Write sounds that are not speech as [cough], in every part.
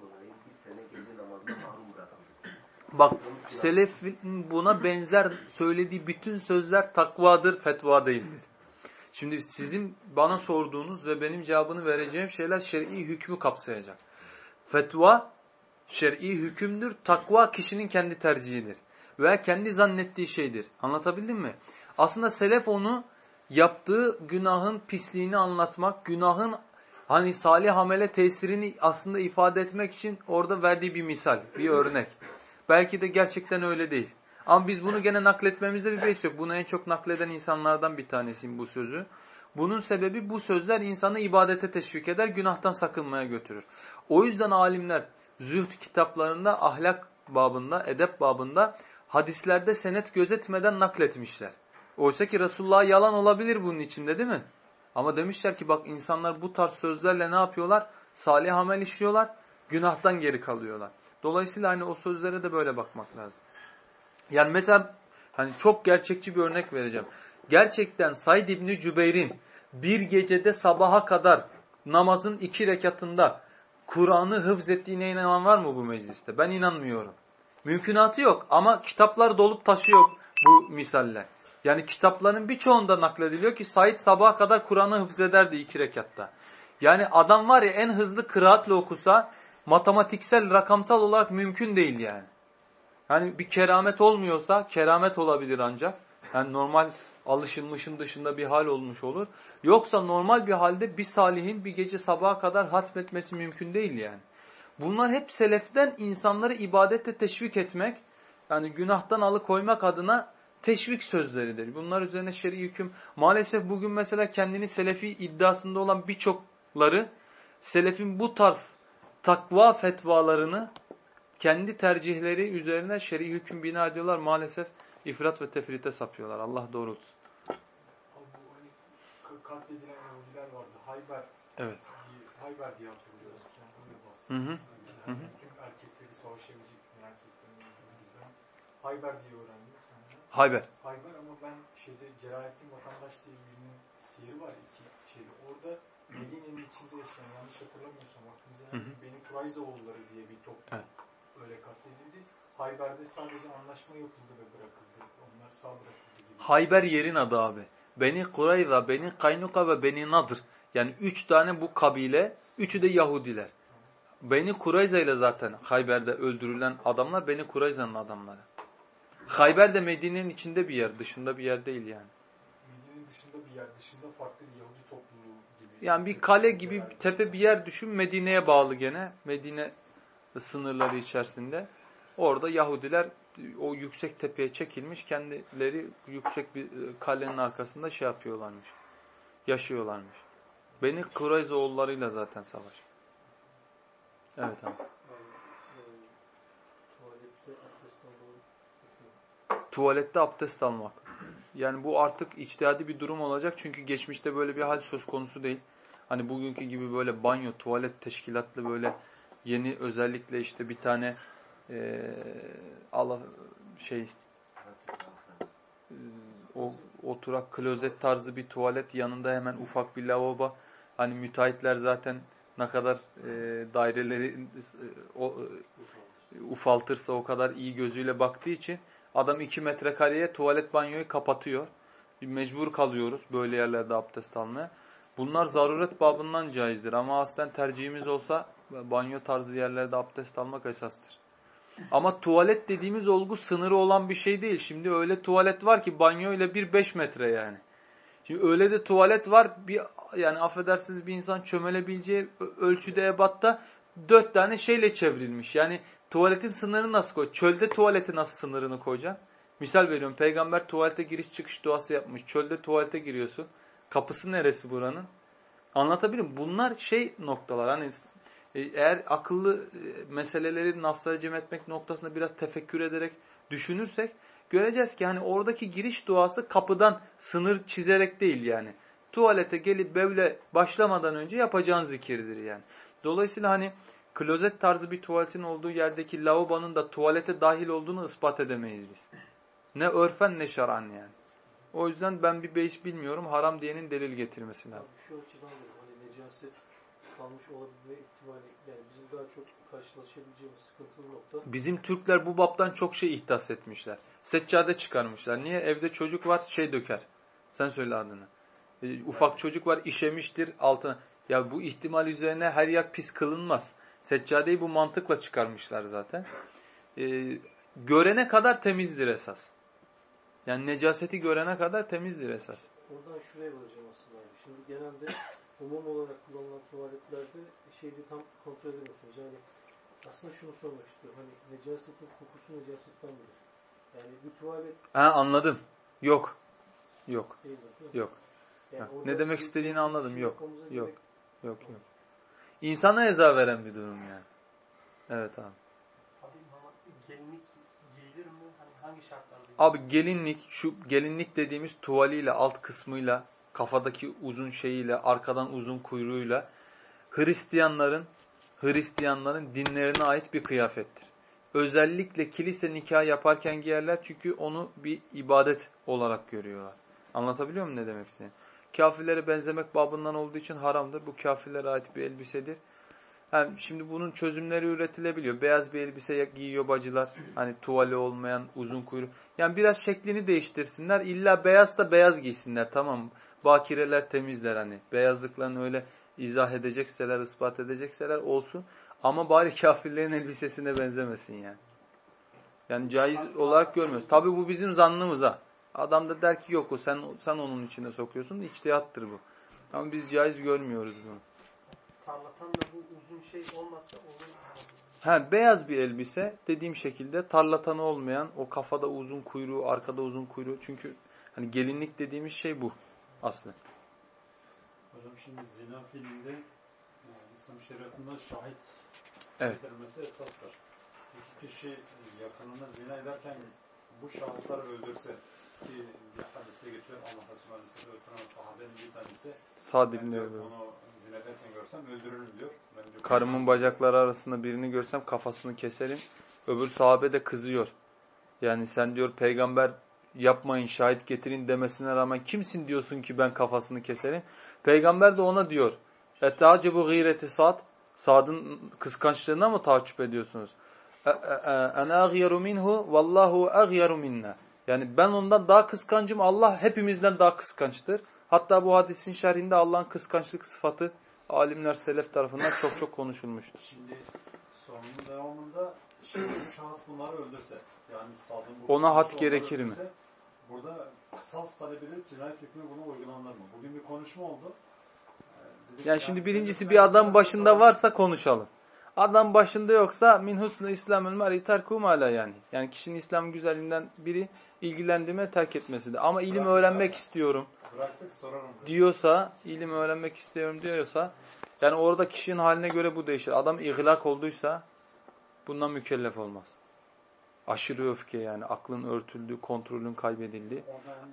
dolayı bir sene gece namazına mahrum bırakıldı. Bak selefin buna benzer söylediği bütün sözler takvadır, fetva değildir. Şimdi sizin bana sorduğunuz ve benim cevabını vereceğim şeyler şer'i hükmü kapsayacak. Fetva şer'i hükümdür, takva kişinin kendi tercihidir. Veya kendi zannettiği şeydir. Anlatabildim mi? Aslında selef onu yaptığı günahın pisliğini anlatmak, günahın hani salih amele tesirini aslında ifade etmek için orada verdiği bir misal, bir örnek. Belki de gerçekten öyle değil. Ama biz bunu gene nakletmemizde bir beis yok. Bunu en çok nakleden insanlardan bir tanesiyim bu sözü. Bunun sebebi bu sözler insanı ibadete teşvik eder, günahtan sakınmaya götürür. O yüzden alimler zühd kitaplarında, ahlak babında, edep babında hadislerde senet gözetmeden nakletmişler. Oysa ki Resulullah yalan olabilir bunun içinde değil mi? Ama demişler ki bak insanlar bu tarz sözlerle ne yapıyorlar? Salih amel işliyorlar, günahtan geri kalıyorlar. Dolayısıyla hani o sözlere de böyle bakmak lazım. Yani mesela hani çok gerçekçi bir örnek vereceğim. Gerçekten Said İbni Cübeyr'in bir gecede sabaha kadar namazın iki rekatında Kur'an'ı hıfz ettiğine inanan var mı bu mecliste? Ben inanmıyorum. Mümkünatı yok ama kitaplar dolup taşıyor bu misaller. Yani kitapların birçoğunda naklediliyor ki Said sabaha kadar Kur'an'ı hıfz ederdi iki rekatta. Yani adam var ya en hızlı kıraatle okusa matematiksel, rakamsal olarak mümkün değil yani. Yani bir keramet olmuyorsa keramet olabilir ancak. Yani normal alışılmışın dışında bir hal olmuş olur. Yoksa normal bir halde bir salihin bir gece sabaha kadar hatmetmesi mümkün değil yani. Bunlar hep seleften insanları ibadete teşvik etmek, yani günahtan alıkoymak adına teşvik sözleridir. Bunlar üzerine şer'i hüküm. Maalesef bugün mesela kendini selefi iddiasında olan birçokları selefin bu tarz takva fetvalarını kendi tercihleri üzerine şer'i hüküm bina ediyorlar. Maalesef ifrat ve tefrite sapıyorlar. Allah doğrultsun. Hani katledilen Yahudiler vardı. Hayber. Evet. Hayber diye hatırlıyorum. Hı hı. Hı hı. Tüm erkekleri savaşabilecek erkeklerin. Hayber diye öğrendim. Hayber. Hayber ama ben şeyde Celalettin Vatandaş diye birinin sihiri var iki şeyde. Orada Medine'nin içinde yaşayan yanlış hatırlamıyorsam aklınıza Hı hı. Beni Kurayzaoğulları diye bir toplum Evet. öyle katledildi. Hayber'de sadece anlaşma yapıldı ve bırakıldı. Onlar sağ bırakıldı gibi. Hayber yerin adı abi. Beni Kurayza, Beni Kaynuka ve Beni Nadır. Yani üç tane bu kabile, üçü de Yahudiler. Beni Kurayza ile zaten Hayber'de öldürülen adamlar Beni Kurayza'nın adamları. Hayber de Medine'nin içinde bir yer, dışında bir yer değil yani. Medine'nin dışında bir yer, dışında farklı bir Yahudi topluluğu gibi. Yani bir kale gibi bir tepe bir yer düşün. Medine'ye bağlı gene. Medine sınırları içerisinde. Orada Yahudiler o yüksek tepeye çekilmiş. Kendileri yüksek bir e, kalenin arkasında şey yapıyorlarmış. Yaşıyorlarmış. Beni Kurayza oğullarıyla zaten savaş. Evet abi. Tuvalette abdest almak. Yani bu artık içtihadi bir durum olacak. Çünkü geçmişte böyle bir hal söz konusu değil. Hani bugünkü gibi böyle banyo, tuvalet teşkilatlı böyle yeni özellikle işte bir tane e, Allah şey e, o oturak klozet tarzı bir tuvalet yanında hemen ufak bir lavabo. Hani müteahhitler zaten ne kadar e, daireleri e, o, e, ufaltırsa o kadar iyi gözüyle baktığı için adam 2 metrekareye tuvalet banyoyu kapatıyor. Mecbur kalıyoruz böyle yerlerde abdest almaya. Bunlar zaruret babından caizdir ama aslen tercihimiz olsa banyo tarzı yerlerde abdest almak esastır. Ama tuvalet dediğimiz olgu sınırı olan bir şey değil. Şimdi öyle tuvalet var ki banyo ile bir beş metre yani. Şimdi öyle de tuvalet var bir yani affedersiniz bir insan çömelebileceği ölçüde ebatta dört tane şeyle çevrilmiş. Yani tuvaletin sınırını nasıl koy? Çölde tuvaleti nasıl sınırını koyacaksın? Misal veriyorum peygamber tuvalete giriş çıkış duası yapmış. Çölde tuvalete giriyorsun. Kapısı neresi buranın? Anlatabilir miyim? Bunlar şey noktalar. Hani e, eğer akıllı e, meseleleri naslara cem etmek noktasında biraz tefekkür ederek düşünürsek göreceğiz ki hani oradaki giriş duası kapıdan sınır çizerek değil yani. Tuvalete gelip böyle başlamadan önce yapacağın zikirdir yani. Dolayısıyla hani klozet tarzı bir tuvaletin olduğu yerdeki lavabonun da tuvalete dahil olduğunu ispat edemeyiz biz. Ne örfen ne şaran yani. O yüzden ben bir beis bilmiyorum. Haram diyenin delil getirmesi lazım. Şu açıdan da hani necaset kalmış olabilme ihtimali yani bizim daha çok karşılaşabileceğimiz sıkıntılı nokta Bizim Türkler bu baptan çok şey ihdas etmişler. Seccade çıkarmışlar. Niye? Evde çocuk var şey döker. Sen söyle adını. E, ufak çocuk var işemiştir altına. Ya bu ihtimal üzerine her yak pis kılınmaz. Seccadeyi bu mantıkla çıkarmışlar zaten. E, görene kadar temizdir esas. Yani necaseti görene kadar temizdir esas. oradan şuraya varacağım aslında abi. Şimdi genelde umum olarak kullanılan tuvaletlerde şeyi tam kontrol edemiyorsunuz. Yani aslında şunu sormak istiyorum. Hani necasetin kokusu necasetten midir? Yani bir tuvalet Ha anladım. Yok. Yok. değil mi? değil mi? Yok. Yani ne demek istediğini anladım. işi Yok, yok. gerek- Yok yok. İnsana eza veren bir durum yani. Evet abi. Abi normal gelinlik giyilir mi? Hani hangi şartlarda? Abi gelinlik, şu gelinlik dediğimiz tuvaliyle, alt kısmıyla, kafadaki uzun şeyiyle, arkadan uzun kuyruğuyla Hristiyanların Hristiyanların dinlerine ait bir kıyafettir. Özellikle kilise nikah yaparken giyerler çünkü onu bir ibadet olarak görüyorlar. Anlatabiliyor muyum ne demek istediğimi? Kafirlere benzemek babından olduğu için haramdır. Bu kafirlere ait bir elbisedir. Hem şimdi bunun çözümleri üretilebiliyor. Beyaz bir elbise giyiyor bacılar. Hani tuvali olmayan uzun kuyruk. Yani biraz şeklini değiştirsinler. İlla beyaz da beyaz giysinler tamam? Bakireler temizler hani. Beyazlıklarını öyle izah edecekseler, ispat edecekseler olsun. Ama bari [laughs] kafirlerin elbisesine benzemesin yani. Yani caiz olarak görmüyoruz. Tabi bu bizim zannımız ha. Adam da der ki yok o sen sen onun içine sokuyorsun. İçtihattır bu. Ama biz caiz görmüyoruz bunu. Tarlatan da bu uzun şey olmazsa olur. Ha, beyaz bir elbise dediğim şekilde tarlatanı olmayan o kafada uzun kuyruğu, arkada uzun kuyruğu. Çünkü hani gelinlik dediğimiz şey bu aslında. Hocam şimdi zina filminde e, İslam şeriatında şahit Evet. getirmesi esastır. İki kişi yakınına zina ederken bu şahısları öldürse ki hadiste geçiyor Allah Resulü Aleyhisselatü Vesselam sahabenin bir tanesi dilini diyor, öldürüyor. onu zina ederken görsem öldürürüm diyor. Ben diyor, Karımın bacakları arasında birini görsem kafasını keserim. Öbür sahabe de kızıyor. Yani sen diyor peygamber yapmayın şahit getirin demesine rağmen kimsin diyorsun ki ben kafasını keserim. Peygamber de ona diyor. Etacibu gıyreti Sad. Sad'ın kıskançlığına mı takip ediyorsunuz? E, Ene agyeru minhu vallahu agyeru minna. Yani ben ondan daha kıskancım. Allah hepimizden daha kıskançtır. Hatta bu hadisin şerhinde Allah'ın kıskançlık sıfatı alimler selef tarafından çok çok konuşulmuştur. Şimdi sorunun devamında şimdi bu şahıs bunları öldürse yani bu Ona kıskançlığı gerekir mi? Burada kısas talep edilip cinayet hükmü buna uygulanır mı? Bugün bir konuşma oldu. Ee, dedik Yani ki, şimdi birincisi bir adam başında varsa konuşalım. Adam başında yoksa min husnu İslamül mer'i terkum ala yani. Yani kişinin İslam güzelliğinden biri ilgilendiğime terk etmesidir. Ama ilim öğrenmek istiyorum Bıraktık diyorsa, ilim öğrenmek istiyorum diyorsa yani orada kişinin haline göre bu değişir. Adam ihlak olduysa bundan mükellef olmaz. Aşırı öfke yani aklın örtüldüğü, kontrolün kaybedildiği.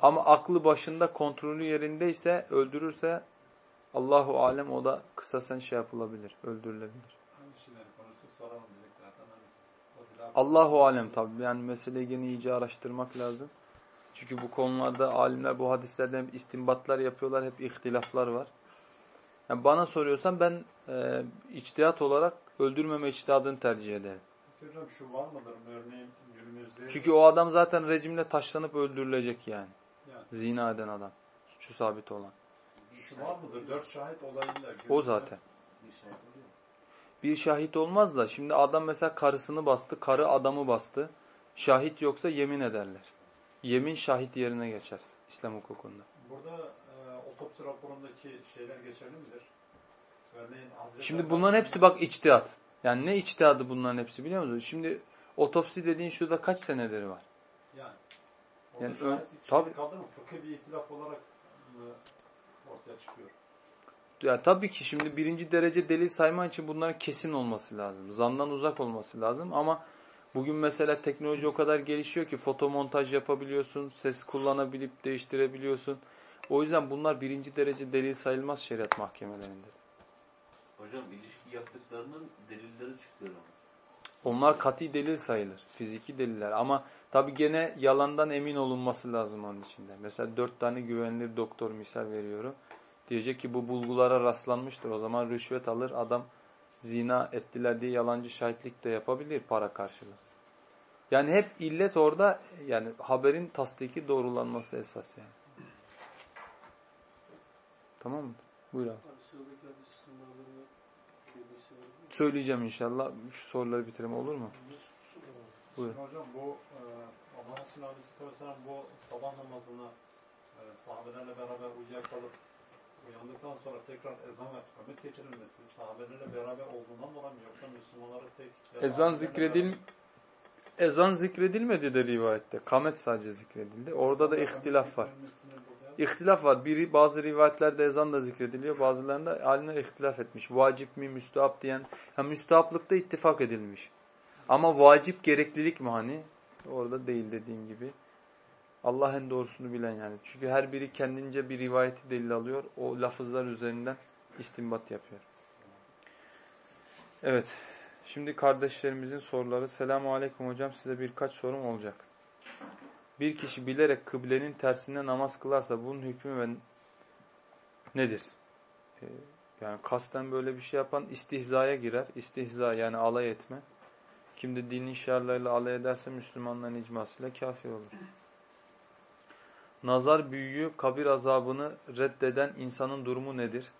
Ama aklı başında kontrolü yerindeyse öldürürse Allahu alem o da kısasen şey yapılabilir, öldürülebilir. Hangi şeyleri konuştuk soralım dedik zaten. Hangisi? O dilak- Allahu alem tabi. Yani meseleyi gene iyice araştırmak lazım. Çünkü bu konularda alimler bu hadislerden hep istinbatlar yapıyorlar. Hep ihtilaflar var. Yani bana soruyorsan ben e, içtihat olarak öldürmeme içtihadını tercih ederim. Hocam şu var mıdır? Örneğin günümüzde Çünkü o adam zaten rejimle taşlanıp öldürülecek yani. Yani. Zina eden adam. Suçu sabit olan. şu var mıdır? Dört şahit olayında. O zaten. Bir şey oluyor. Bir şahit olmaz da şimdi adam mesela karısını bastı, karı adamı bastı. Şahit yoksa yemin ederler. Yemin şahit yerine geçer İslam hukukunda. Burada e, otopsi raporundaki şeyler geçerli midir? Örneğin Hazreti Şimdi bunların hepsi bak içtihat. Yani ne içtihadı bunların hepsi biliyor musunuz? Şimdi otopsi dediğin şurada kaç seneleri var? Yani. Yani ön- tabii. kaldı mı? Fıkhi bir itilaf olarak ortaya çıkıyor? Ya tabii ki şimdi birinci derece delil sayman için bunların kesin olması lazım. Zandan uzak olması lazım ama bugün mesela teknoloji o kadar gelişiyor ki fotomontaj yapabiliyorsun, ses kullanabilip değiştirebiliyorsun. O yüzden bunlar birinci derece delil sayılmaz şeriat mahkemelerinde. Hocam ilişki yaptıklarının delilleri çıkıyor ama. Onlar kati delil sayılır. Fiziki deliller. Ama tabi gene yalandan emin olunması lazım onun içinde. Mesela dört tane güvenilir doktor misal veriyorum. Diyecek ki bu bulgulara rastlanmıştır. O zaman rüşvet alır. Adam zina ettiler diye yalancı şahitlik de yapabilir para karşılığı. Yani hep illet orada yani haberin tasdiki doğrulanması esas yani. Tamam mı? Buyur abi. Söyleyeceğim inşallah. Şu soruları bitirelim olur mu? Şimdi hocam bu e, Allah Resulü Aleyhisselatü Vesselam bu sabah namazını e, sahabelerle beraber uyuyakalıp uyandıktan sonra tekrar ezan ve kâmet getirilmesi sahabelerle beraber olduğundan dolayı mı yoksa Müslümanları tek Ezan zikredil ezan zikredilmedi de rivayette. Kamet sadece zikredildi. Orada da ihtilaf var. İhtilaf var. Biri bazı rivayetlerde ezan da zikrediliyor. Bazılarında alimler ihtilaf etmiş. Vacip mi, müstahap diyen. Ha, müstahaplıkta ittifak edilmiş. Ama vacip gereklilik mi hani? Orada değil dediğim gibi. Allah en doğrusunu bilen yani. Çünkü her biri kendince bir rivayeti delil alıyor. O lafızlar üzerinden istinbat yapıyor. Evet. Şimdi kardeşlerimizin soruları. Selamun Aleyküm hocam. Size birkaç sorum olacak. Bir kişi bilerek kıblenin tersine namaz kılarsa bunun hükmü ve nedir? Ee, yani kasten böyle bir şey yapan istihzaya girer. İstihza yani alay etme. Kim de dinin şiarlarıyla alay ederse Müslümanların icmasıyla kafir olur. Nazar büyüyü, kabir azabını reddeden insanın durumu nedir?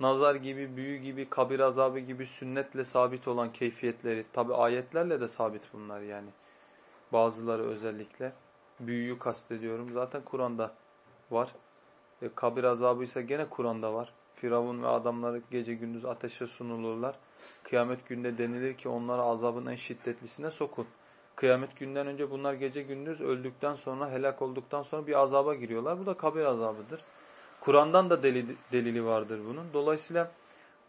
Nazar gibi, büyü gibi, kabir azabı gibi sünnetle sabit olan keyfiyetleri, tabi ayetlerle de sabit bunlar yani. Bazıları özellikle. Büyüyü kastediyorum. Zaten Kur'an'da var. E, kabir azabı ise gene Kur'an'da var. Firavun ve adamları gece gündüz ateşe sunulurlar. Kıyamet günde denilir ki onlara azabın en şiddetlisine sokun. Kıyamet günden önce bunlar gece gündüz öldükten sonra, helak olduktan sonra bir azaba giriyorlar. Bu da kabir azabıdır. Kur'an'dan da delili, delili vardır bunun. Dolayısıyla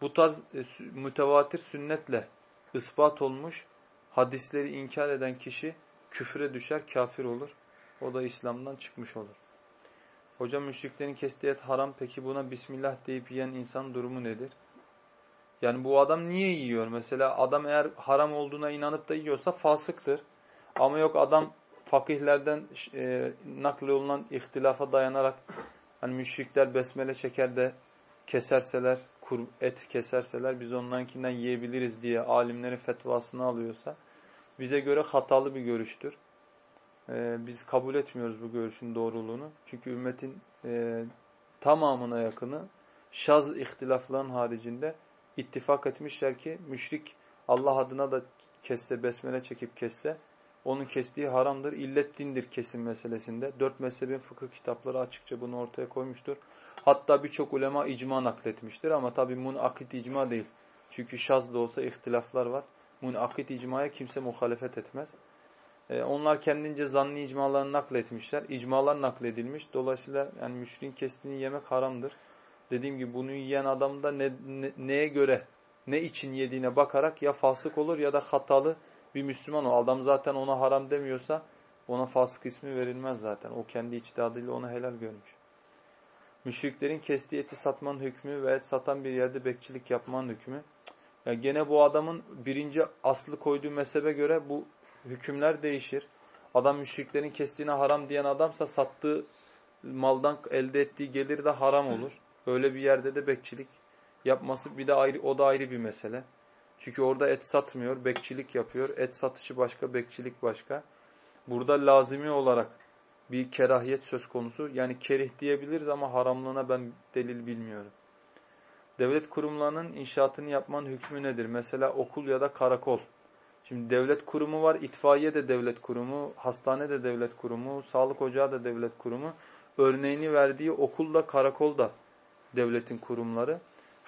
bu tarz e, mütevatir sünnetle ispat olmuş hadisleri inkar eden kişi küfre düşer, kafir olur. O da İslam'dan çıkmış olur. Hocam müşriklerin kestiği et haram. Peki buna Bismillah deyip yiyen insan durumu nedir? Yani bu adam niye yiyor? Mesela adam eğer haram olduğuna inanıp da yiyorsa fasıktır. Ama yok adam fakihlerden e, nakli olunan ihtilafa dayanarak hani müşrikler besmele çeker de keserseler, kur, et keserseler biz onlarınkinden yiyebiliriz diye alimlerin fetvasını alıyorsa bize göre hatalı bir görüştür. Ee, biz kabul etmiyoruz bu görüşün doğruluğunu. Çünkü ümmetin e, tamamına yakını şaz ihtilafların haricinde ittifak etmişler ki müşrik Allah adına da kesse, besmele çekip kesse onun kestiği haramdır. İllet dindir kesim meselesinde. Dört mezhebin fıkıh kitapları açıkça bunu ortaya koymuştur. Hatta birçok ulema icma nakletmiştir ama tabi munakit icma değil. Çünkü şaz da olsa ihtilaflar var. Munakit icmaya kimse muhalefet etmez. Ee, onlar kendince zanni icmalarını nakletmişler. İcmalar nakledilmiş. Dolayısıyla yani müşriğin kestiğini yemek haramdır. Dediğim gibi bunu yiyen adam da ne, ne, neye göre, ne için yediğine bakarak ya fasık olur ya da hatalı bir Müslüman o. Adam zaten ona haram demiyorsa ona fasık ismi verilmez zaten. O kendi içtihadıyla onu helal görmüş. Müşriklerin kestiği eti satmanın hükmü ve et satan bir yerde bekçilik yapmanın hükmü. Yani gene bu adamın birinci aslı koyduğu mezhebe göre bu hükümler değişir. Adam müşriklerin kestiğine haram diyen adamsa sattığı maldan elde ettiği gelir de haram olur. Öyle bir yerde de bekçilik yapması bir de ayrı o da ayrı bir mesele. Çünkü orada et satmıyor, bekçilik yapıyor. Et satışı başka, bekçilik başka. Burada lazimi olarak bir kerahiyet söz konusu. Yani kerih diyebiliriz ama haramlığına ben delil bilmiyorum. Devlet kurumlarının inşaatını yapmanın hükmü nedir? Mesela okul ya da karakol. Şimdi devlet kurumu var, itfaiye de devlet kurumu, hastane de devlet kurumu, sağlık ocağı da devlet kurumu. Örneğini verdiği okul da karakol da devletin kurumları.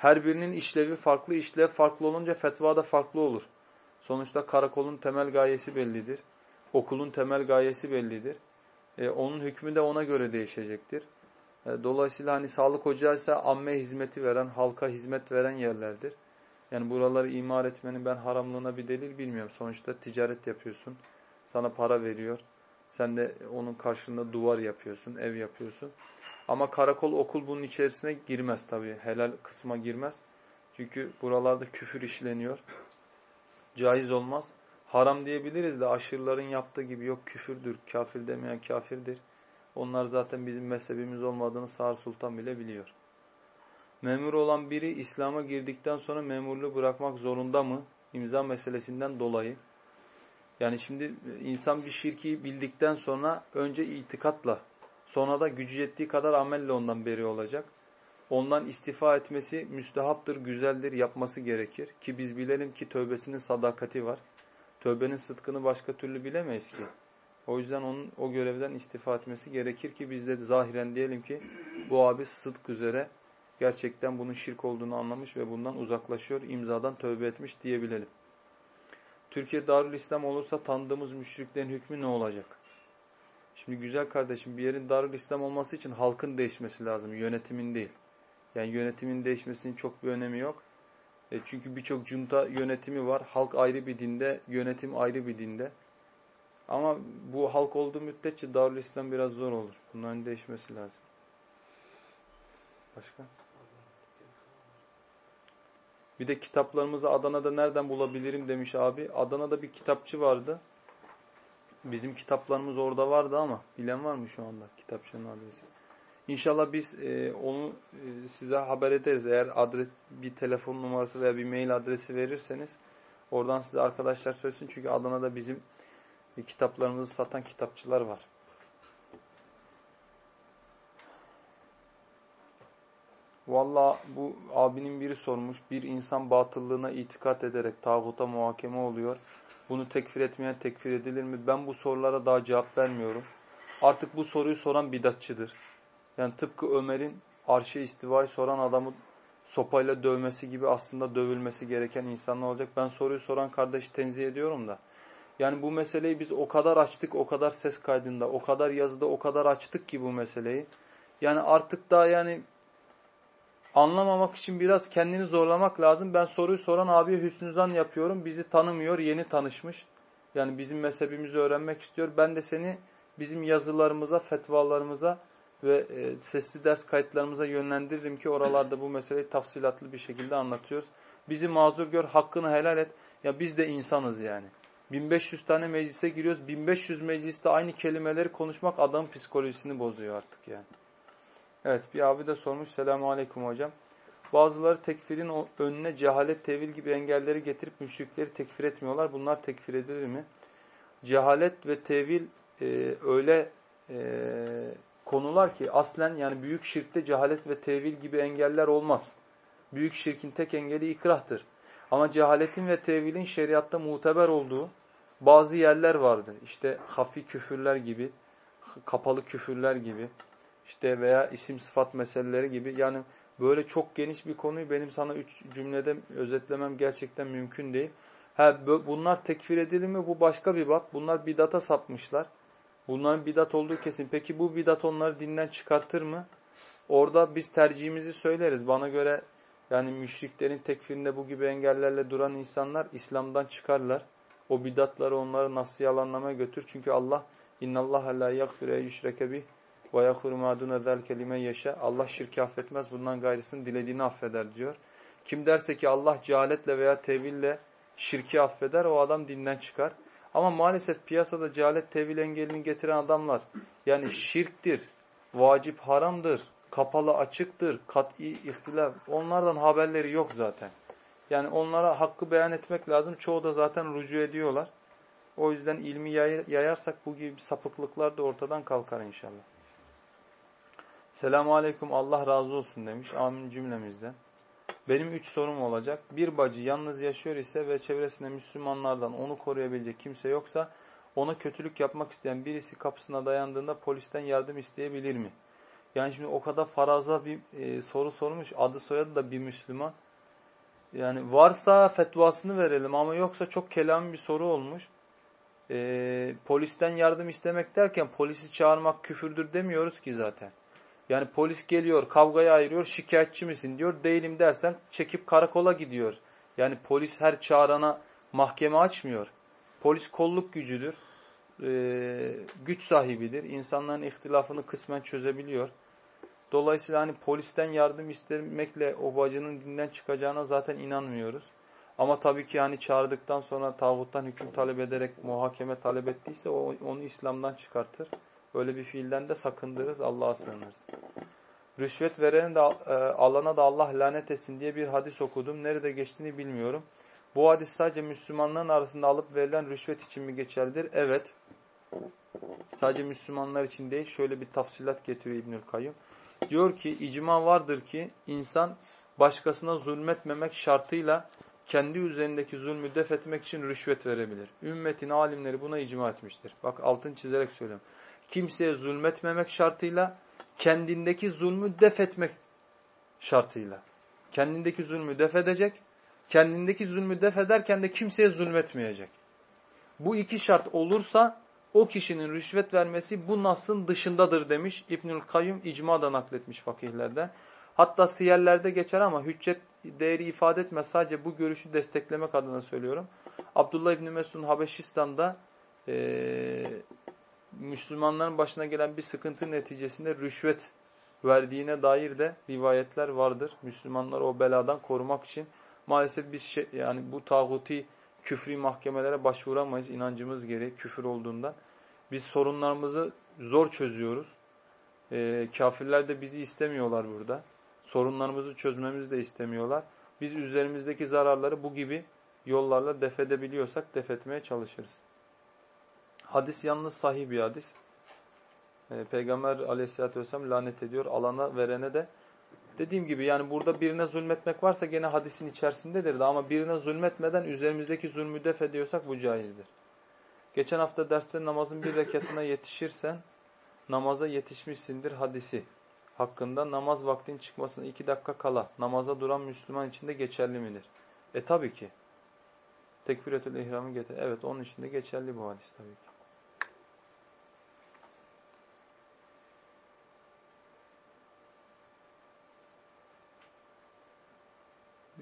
Her birinin işlevi farklı, işlev farklı olunca fetva da farklı olur. Sonuçta karakolun temel gayesi bellidir. Okulun temel gayesi bellidir. E, onun hükmü de ona göre değişecektir. E, dolayısıyla hani sağlık ocağı ise amme hizmeti veren, halka hizmet veren yerlerdir. Yani buraları imar etmenin ben haramlığına bir delil bilmiyorum. Sonuçta ticaret yapıyorsun. Sana para veriyor. Sen de onun karşılığında duvar yapıyorsun, ev yapıyorsun. Ama karakol, okul bunun içerisine girmez tabii. Helal kısma girmez. Çünkü buralarda küfür işleniyor. Caiz olmaz. Haram diyebiliriz de aşırıların yaptığı gibi yok küfürdür. Kafir demeyen kafirdir. Onlar zaten bizim mezhebimiz olmadığını Sağır Sultan bile biliyor. Memur olan biri İslam'a girdikten sonra memurluğu bırakmak zorunda mı? İmza meselesinden dolayı. Yani şimdi insan bir şirki bildikten sonra önce itikatla, sonra da gücü yettiği kadar amelle ondan beri olacak. Ondan istifa etmesi müstehaptır, güzeldir, yapması gerekir. Ki biz bilelim ki tövbesinin sadakati var. Tövbenin sıdkını başka türlü bilemeyiz ki. O yüzden onun o görevden istifa etmesi gerekir ki biz de zahiren diyelim ki bu abi sıdk üzere gerçekten bunun şirk olduğunu anlamış ve bundan uzaklaşıyor, imzadan tövbe etmiş diyebilelim. Türkiye Darül İslam olursa tanıdığımız müşriklerin hükmü ne olacak? Şimdi güzel kardeşim bir yerin Darül İslam olması için halkın değişmesi lazım, yönetimin değil. Yani yönetimin değişmesinin çok bir önemi yok. E çünkü birçok junta yönetimi var. Halk ayrı bir dinde, yönetim ayrı bir dinde. Ama bu halk olduğu müddetçe Darül İslam biraz zor olur. Bunların değişmesi lazım. Başka? Bir de kitaplarımızı Adana'da nereden bulabilirim demiş abi. Adana'da bir kitapçı vardı. Bizim kitaplarımız orada vardı ama bilen var mı şu anda kitapçının adresi? İnşallah biz e, onu e, size haber ederiz. Eğer adres bir telefon numarası veya bir mail adresi verirseniz oradan size arkadaşlar söylesin. Çünkü Adana'da bizim e, kitaplarımızı satan kitapçılar var. Valla bu abinin biri sormuş. Bir insan batıllığına itikat ederek tağuta muhakeme oluyor. Bunu tekfir etmeyen tekfir edilir mi? Ben bu sorulara daha cevap vermiyorum. Artık bu soruyu soran bidatçıdır. Yani tıpkı Ömer'in arşe istivayı soran adamı sopayla dövmesi gibi aslında dövülmesi gereken insanlar olacak. Ben soruyu soran kardeşi tenzih ediyorum da. Yani bu meseleyi biz o kadar açtık, o kadar ses kaydında, o kadar yazıda, o kadar açtık ki bu meseleyi. Yani artık daha yani anlamamak için biraz kendini zorlamak lazım. Ben soruyu soran abiye hüsnüzan yapıyorum. Bizi tanımıyor, yeni tanışmış. Yani bizim mezhebimizi öğrenmek istiyor. Ben de seni bizim yazılarımıza, fetvalarımıza ve e, sesli ders kayıtlarımıza yönlendiririm ki oralarda bu meseleyi tafsilatlı bir şekilde anlatıyoruz. Bizi mazur gör, hakkını helal et. Ya biz de insanız yani. 1500 tane meclise giriyoruz. 1500 mecliste aynı kelimeleri konuşmak adamın psikolojisini bozuyor artık yani. Evet bir abi de sormuş. Selamun Aleyküm hocam. Bazıları tekfirin önüne cehalet, tevil gibi engelleri getirip müşrikleri tekfir etmiyorlar. Bunlar tekfir edilir mi? Cehalet ve tevil e, öyle e, konular ki aslen yani büyük şirkte cehalet ve tevil gibi engeller olmaz. Büyük şirkin tek engeli ikrahtır. Ama cehaletin ve tevilin şeriatta muteber olduğu bazı yerler vardır. İşte hafi küfürler gibi, kapalı küfürler gibi, işte veya isim sıfat meseleleri gibi. Yani böyle çok geniş bir konuyu benim sana üç cümlede özetlemem gerçekten mümkün değil. Ha, bunlar tekfir edilir mi? Bu başka bir bak. Bunlar bidata sapmışlar. Bunların bidat olduğu kesin. Peki bu bidat onları dinden çıkartır mı? Orada biz tercihimizi söyleriz. Bana göre yani müşriklerin tekfirinde bu gibi engellerle duran insanlar İslam'dan çıkarlar. O bidatları onları nasıl yalanlamaya götür. Çünkü Allah innallaha la yaghfiru yushreke bih yaghfiru ma dun zalike limen yasha. Allah şirki affetmez. Bundan gayrısını dilediğini affeder diyor. Kim derse ki Allah cehaletle veya teville şirki affeder o adam dinden çıkar. Ama maalesef piyasada cehalet tevil engelini getiren adamlar yani şirktir, vacip haramdır, kapalı açıktır, kat'i ihtilaf onlardan haberleri yok zaten. Yani onlara hakkı beyan etmek lazım. Çoğu da zaten rücu ediyorlar. O yüzden ilmi yayarsak bu gibi sapıklıklar da ortadan kalkar inşallah. Selamun Aleyküm Allah razı olsun demiş. Amin cümlemizden. Benim üç sorum olacak. Bir bacı yalnız yaşıyor ise ve çevresinde Müslümanlardan onu koruyabilecek kimse yoksa ona kötülük yapmak isteyen birisi kapısına dayandığında polisten yardım isteyebilir mi? Yani şimdi o kadar faraza bir e, soru sormuş. Adı soyadı da bir Müslüman. Yani varsa fetvasını verelim ama yoksa çok kelam bir soru olmuş. E, polisten yardım istemek derken polisi çağırmak küfürdür demiyoruz ki zaten. Yani polis geliyor, kavgaya ayırıyor, şikayetçi misin diyor. Değilim dersen çekip karakola gidiyor. Yani polis her çağırana mahkeme açmıyor. Polis kolluk gücüdür. Ee, güç sahibidir. İnsanların ihtilafını kısmen çözebiliyor. Dolayısıyla hani polisten yardım istemekle o bacının dinden çıkacağına zaten inanmıyoruz. Ama tabii ki hani çağırdıktan sonra tağuttan hüküm talep ederek muhakeme talep ettiyse o, onu İslam'dan çıkartır. Böyle bir fiilden de sakındırız, Allah'a sığınırız. Rüşvet verene de e, alana da Allah lanet etsin diye bir hadis okudum. Nerede geçtiğini bilmiyorum. Bu hadis sadece Müslümanların arasında alıp verilen rüşvet için mi geçerlidir? Evet. Sadece Müslümanlar için değil. Şöyle bir tafsilat getiriyor İbnül Kayyum. Diyor ki icma vardır ki insan başkasına zulmetmemek şartıyla kendi üzerindeki zulmü def etmek için rüşvet verebilir. Ümmetin alimleri buna icma etmiştir. Bak altın çizerek söylüyorum. Kimseye zulmetmemek şartıyla kendindeki zulmü def etmek şartıyla. Kendindeki zulmü def edecek. Kendindeki zulmü def ederken de kimseye zulmetmeyecek. Bu iki şart olursa o kişinin rüşvet vermesi bu nasın dışındadır demiş İbnül Kayyum icma da nakletmiş fakihlerden. Hatta siyerlerde geçer ama hüccet değeri ifade etmez. Sadece bu görüşü desteklemek adına söylüyorum. Abdullah İbni Mesud'un Habeşistan'da Müslümanların başına gelen bir sıkıntı neticesinde rüşvet verdiğine dair de rivayetler vardır. Müslümanları o beladan korumak için maalesef biz şey, yani bu tağuti küfri mahkemelere başvuramayız inancımız gereği küfür olduğundan. Biz sorunlarımızı zor çözüyoruz. E, kafirler de bizi istemiyorlar burada. Sorunlarımızı çözmemizi de istemiyorlar. Biz üzerimizdeki zararları bu gibi yollarla def edebiliyorsak def etmeye çalışırız. Hadis yalnız sahih bir hadis. E, Peygamber aleyhissalatü vesselam lanet ediyor. Alana verene de Dediğim gibi yani burada birine zulmetmek varsa gene hadisin içerisindedir de ama birine zulmetmeden üzerimizdeki zulmü def ediyorsak bu caizdir. Geçen hafta derste namazın bir rekatına yetişirsen namaza yetişmişsindir hadisi hakkında namaz vaktin çıkmasına iki dakika kala namaza duran Müslüman için de geçerli midir? E tabi ki. Tekbiretül ihramı getir. Evet onun için de geçerli bu hadis tabii ki.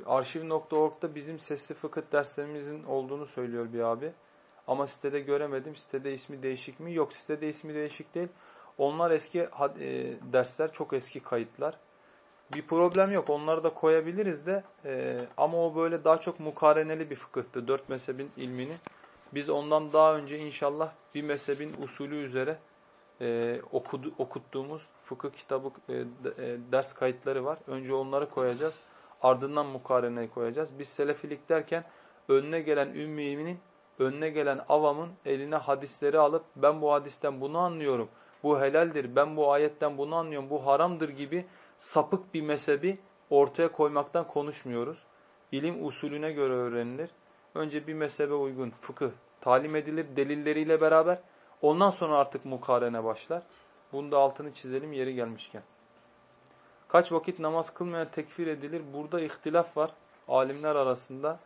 Arşiv.org'da bizim sesli fıkıh derslerimizin olduğunu söylüyor bir abi. Ama sitede göremedim. Sitede ismi değişik mi? Yok sitede ismi değişik değil. Onlar eski e, dersler, çok eski kayıtlar. Bir problem yok. Onları da koyabiliriz de e, ama o böyle daha çok mukareneli bir fıkıhtı. Dört mezhebin ilmini. Biz ondan daha önce inşallah bir mezhebin usulü üzere e, okudu, okuttuğumuz fıkıh kitabı e, ders kayıtları var. Önce onları koyacağız. Ardından mukareneyi koyacağız. Biz selefilik derken önüne gelen ümminin, önüne gelen avamın eline hadisleri alıp ben bu hadisten bunu anlıyorum bu helaldir, ben bu ayetten bunu anlıyorum, bu haramdır gibi sapık bir mezhebi ortaya koymaktan konuşmuyoruz. İlim usulüne göre öğrenilir. Önce bir mezhebe uygun fıkıh talim edilir delilleriyle beraber. Ondan sonra artık mukarene başlar. Bunu da altını çizelim yeri gelmişken. Kaç vakit namaz kılmayan tekfir edilir? Burada ihtilaf var alimler arasında.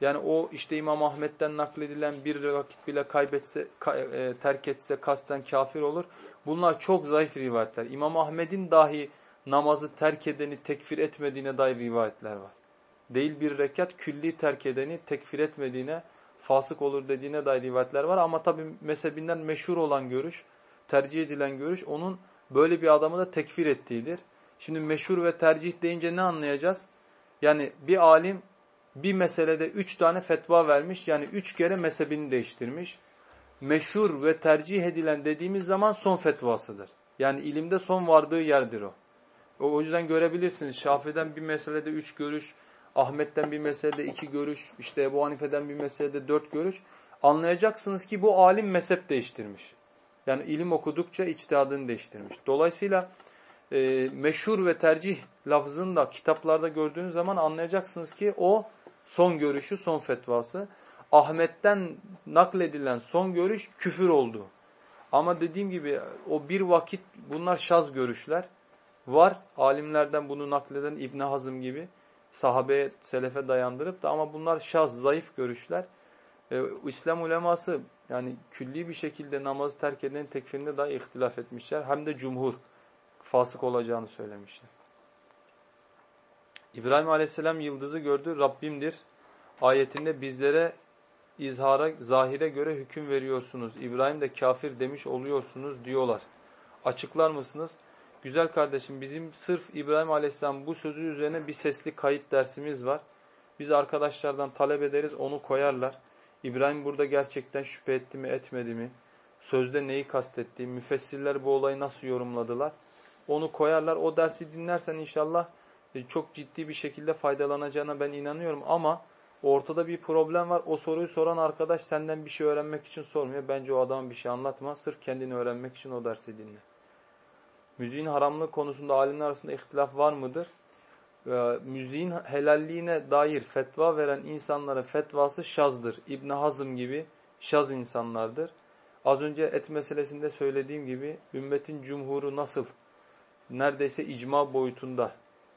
Yani o işte İmam Ahmet'ten nakledilen bir vakit bile kaybetse, e, terk etse kasten kafir olur. Bunlar çok zayıf rivayetler. İmam Ahmet'in dahi namazı terk edeni tekfir etmediğine dair rivayetler var. Değil bir rekat külli terk edeni tekfir etmediğine, fasık olur dediğine dair rivayetler var. Ama tabi mezhebinden meşhur olan görüş, tercih edilen görüş onun böyle bir adamı da tekfir ettiğidir. Şimdi meşhur ve tercih deyince ne anlayacağız? Yani bir alim bir meselede üç tane fetva vermiş. Yani üç kere mezhebini değiştirmiş. Meşhur ve tercih edilen dediğimiz zaman son fetvasıdır. Yani ilimde son vardığı yerdir o. O, yüzden görebilirsiniz. Şafi'den bir meselede üç görüş, Ahmet'ten bir meselede iki görüş, işte Ebu Hanife'den bir meselede dört görüş. Anlayacaksınız ki bu alim mezhep değiştirmiş. Yani ilim okudukça içtihadını değiştirmiş. Dolayısıyla e, meşhur ve tercih lafzını da kitaplarda gördüğünüz zaman anlayacaksınız ki o Son görüşü, son fetvası. Ahmet'ten nakledilen son görüş küfür oldu. Ama dediğim gibi o bir vakit bunlar şaz görüşler. Var alimlerden bunu nakleden İbn Hazım gibi sahabeye, selefe dayandırıp da ama bunlar şaz, zayıf görüşler. Ee, İslam uleması yani külli bir şekilde namazı terk edenin tekfirinde daha ihtilaf etmişler. Hem de cumhur fasık olacağını söylemişler. İbrahim Aleyhisselam yıldızı gördü, Rabbimdir. Ayetinde bizlere izhara, zahire göre hüküm veriyorsunuz. İbrahim de kafir demiş oluyorsunuz diyorlar. Açıklar mısınız? Güzel kardeşim bizim sırf İbrahim Aleyhisselam bu sözü üzerine bir sesli kayıt dersimiz var. Biz arkadaşlardan talep ederiz onu koyarlar. İbrahim burada gerçekten şüphe etti mi etmedi mi? Sözde neyi kastetti? Müfessirler bu olayı nasıl yorumladılar? Onu koyarlar. O dersi dinlersen inşallah e, çok ciddi bir şekilde faydalanacağına ben inanıyorum ama ortada bir problem var. O soruyu soran arkadaş senden bir şey öğrenmek için sormuyor. Bence o adama bir şey anlatma. Sırf kendini öğrenmek için o dersi dinle. Müziğin haramlığı konusunda alimler arasında ihtilaf var mıdır? Ee, müziğin helalliğine dair fetva veren insanların fetvası şazdır. İbn Hazım gibi şaz insanlardır. Az önce et meselesinde söylediğim gibi ümmetin cumhuru nasıl neredeyse icma boyutunda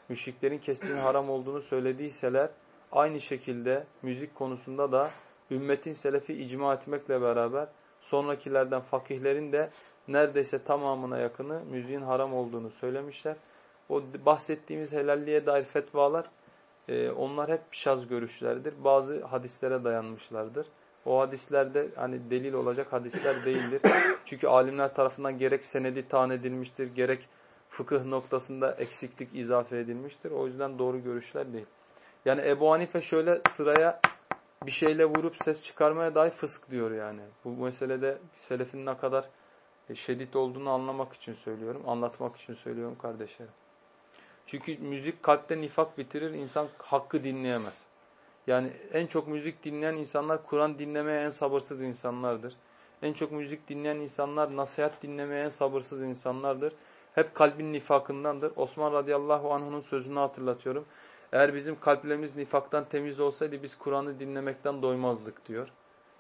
müşriklerin kestiğinin [clears throat] haram olduğunu söylediyseler aynı şekilde müzik konusunda da ümmetin selefi icma etmekle beraber sonrakilerden fakihlerin de neredeyse tamamına yakını müziğin haram olduğunu söylemişler. O bahsettiğimiz helalliğe dair fetvalar e, onlar hep şaz görüşlerdir. Bazı hadislere dayanmışlardır. O hadislerde hani delil olacak hadisler değildir. [clears throat] Çünkü alimler tarafından gerek senedi tan edilmiştir, gerek fıkıh noktasında eksiklik izafe edilmiştir. O yüzden doğru görüşler değil. Yani Ebu Hanife şöyle sıraya bir şeyle vurup ses çıkarmaya dahi fısk diyor yani. Bu meselede selefin ne kadar şiddet olduğunu anlamak için söylüyorum, anlatmak için söylüyorum kardeşlerim. Çünkü müzik kalpte nifak bitirir, insan hakkı dinleyemez. Yani en çok müzik dinleyen insanlar Kur'an dinlemeye en sabırsız insanlardır. En çok müzik dinleyen insanlar nasihat dinlemeye en sabırsız insanlardır. Hep kalbin nifakındandır. Osman radıyallahu anh'ın sözünü hatırlatıyorum. Eğer bizim kalplerimiz nifaktan temiz olsaydı biz Kur'an'ı dinlemekten doymazdık diyor.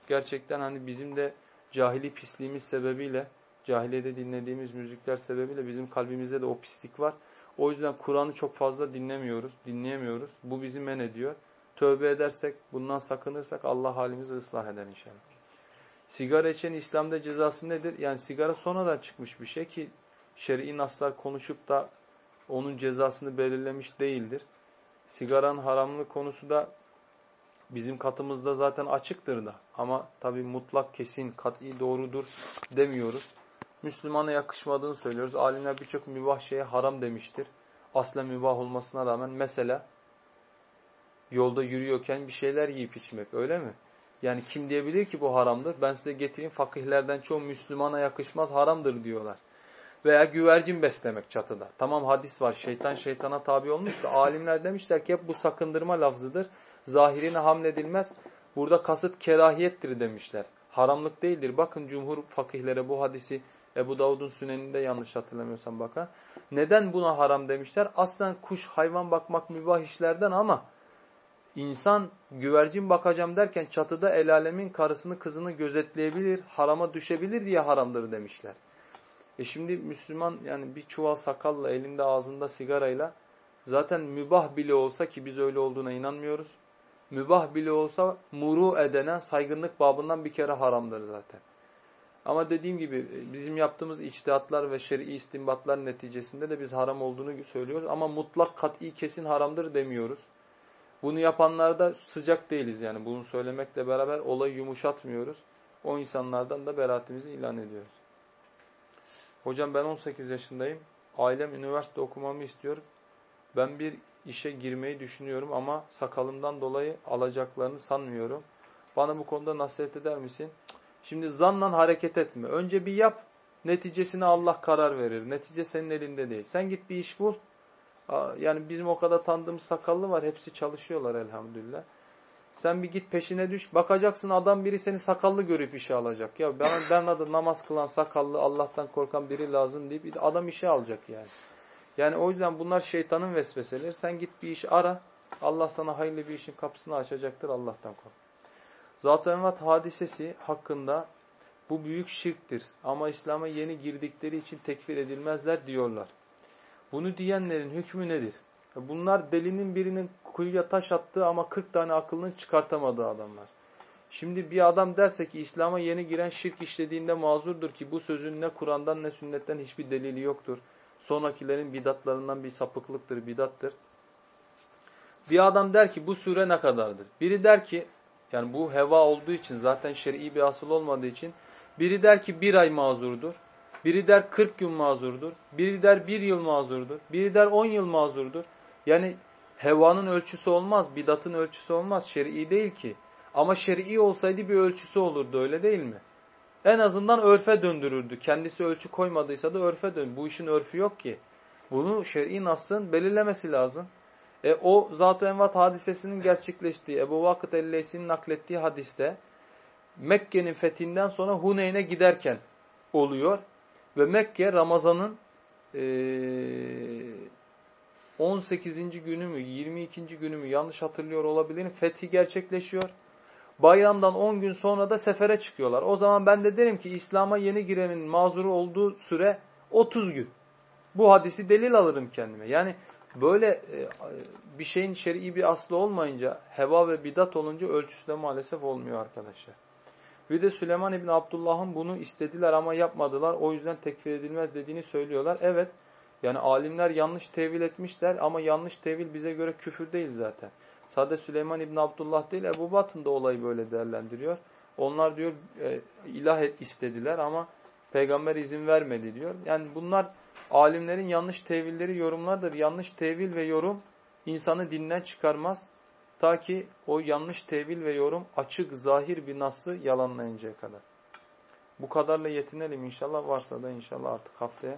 Gerçekten hani bizim de cahili pisliğimiz sebebiyle, cahiliyede dinlediğimiz müzikler sebebiyle bizim kalbimizde de o pislik var. O yüzden Kur'an'ı çok fazla dinlemiyoruz, dinleyemiyoruz. Bu bizi men ediyor. Tövbe edersek, bundan sakınırsak Allah halimizi ıslah eder inşallah. Sigara içen İslam'da cezası nedir? Yani sigara sonradan çıkmış bir şey ki şer'i naslar konuşup da onun cezasını belirlemiş değildir. Sigaranın haramlığı konusu da bizim katımızda zaten açıktır da. Ama tabi mutlak, kesin, kat'i doğrudur demiyoruz. Müslümana yakışmadığını söylüyoruz. Alimler birçok mübah şeye haram demiştir. Aslen mübah olmasına rağmen mesela yolda yürüyorken bir şeyler yiyip içmek öyle mi? Yani kim diyebilir ki bu haramdır? Ben size getireyim fakihlerden çoğu Müslümana yakışmaz haramdır diyorlar. Veya güvercin beslemek çatıda. Tamam hadis var şeytan şeytana tabi olmuş da alimler demişler ki hep bu sakındırma lafzıdır. Zahirine hamledilmez. Burada kasıt kerahiyettir demişler. Haramlık değildir. Bakın cumhur fakihlere bu hadisi Ebu Davud'un süneninde yanlış hatırlamıyorsam bakın. Neden buna haram demişler? Aslen kuş, hayvan bakmak mübah işlerden ama insan güvercin bakacağım derken çatıda el alemin karısını kızını gözetleyebilir, harama düşebilir diye haramdır demişler. E şimdi Müslüman yani bir çuval sakalla elinde ağzında sigarayla zaten mübah bile olsa ki biz öyle olduğuna inanmıyoruz. Mübah bile olsa muru edenen saygınlık babından bir kere haramdır zaten. Ama dediğim gibi e, bizim yaptığımız içtihatlar ve şer'i istinbatlar neticesinde de biz haram olduğunu söylüyoruz. Ama mutlak kat'i kesin haramdır demiyoruz. Bunu yapanlarda sıcak değiliz yani. Bunu söylemekle beraber olayı yumuşatmıyoruz. O insanlardan da beraatimizi ilan ediyoruz. Hocam ben 18 yaşındayım. Ailem üniversite okumamı istiyor. Ben bir işe girmeyi düşünüyorum ama sakalımdan dolayı alacaklarını sanmıyorum. Bana bu konuda nasihat eder misin? Şimdi zanla hareket etme. Önce bir yap. Neticesine Allah karar verir. Netice senin elinde değil. Sen git bir iş bul. Yani bizim o kadar tanıdığımız sakallı var. Hepsi çalışıyorlar elhamdülillah. Sen bir git peşine düş. Bakacaksın adam biri seni sakallı görüp işe alacak. Ya ben, ben adı namaz kılan sakallı Allah'tan korkan biri lazım deyip adam işe alacak yani. Yani o yüzden bunlar şeytanın vesveseleri. Sen git bir iş ara. Allah sana hayırlı bir işin kapısını açacaktır. Allah'tan kork. Zat-ı Envat hadisesi hakkında bu büyük şirktir. Ama İslam'a yeni girdikleri için tekfir edilmezler diyorlar. Bunu diyenlerin hükmü nedir? Bunlar delinin birinin kuyuya taş attığı ama 40 tane akıllını çıkartamadığı adamlar. Şimdi bir adam derse ki İslam'a yeni giren şirk işlediğinde mazurdur ki bu sözün ne Kur'an'dan ne sünnetten hiçbir delili yoktur. Sonrakilerin bidatlarından bir sapıklıktır, bidattır. Bir adam der ki bu sure ne kadardır? Biri der ki yani bu heva olduğu için zaten şer'i bir asıl olmadığı için biri der ki bir ay mazurdur. Biri der 40 gün mazurdur. Biri der bir yıl mazurdur. Biri der 10 yıl mazurdur. Yani hevanın ölçüsü olmaz, bidatın ölçüsü olmaz. Şer'i değil ki. Ama şer'i olsaydı bir ölçüsü olurdu öyle değil mi? En azından örfe döndürürdü. Kendisi ölçü koymadıysa da örfe dön. Bu işin örfü yok ki. Bunu şer'i nasın belirlemesi lazım. E, o Zat-ı Envat hadisesinin gerçekleştiği, Ebu Vakıt Elleysi'nin naklettiği hadiste Mekke'nin fethinden sonra Huneyn'e giderken oluyor. Ve Mekke Ramazan'ın e, 18. günü mü 22. günü mü yanlış hatırlıyor olabilirim fethi gerçekleşiyor. Bayramdan 10 gün sonra da sefere çıkıyorlar. O zaman ben de derim ki İslam'a yeni girenin mazuru olduğu süre 30 gün. Bu hadisi delil alırım kendime. Yani böyle e, bir şeyin şer'i bir aslı olmayınca, heva ve bidat olunca ölçüsü de maalesef olmuyor arkadaşlar. Bir de Süleyman İbni Abdullah'ın bunu istediler ama yapmadılar. O yüzden tekfir edilmez dediğini söylüyorlar. Evet, yani alimler yanlış tevil etmişler ama yanlış tevil bize göre küfür değil zaten. Sade Süleyman İbni Abdullah değil, Ebu Batın da olayı böyle değerlendiriyor. Onlar diyor e, ilah et istediler ama peygamber izin vermedi diyor. Yani bunlar alimlerin yanlış tevilleri yorumlardır. Yanlış tevil ve yorum insanı dinden çıkarmaz. Ta ki o yanlış tevil ve yorum açık, zahir bir nası yalanlayıncaya kadar. Bu kadarla yetinelim inşallah. Varsa da inşallah artık haftaya.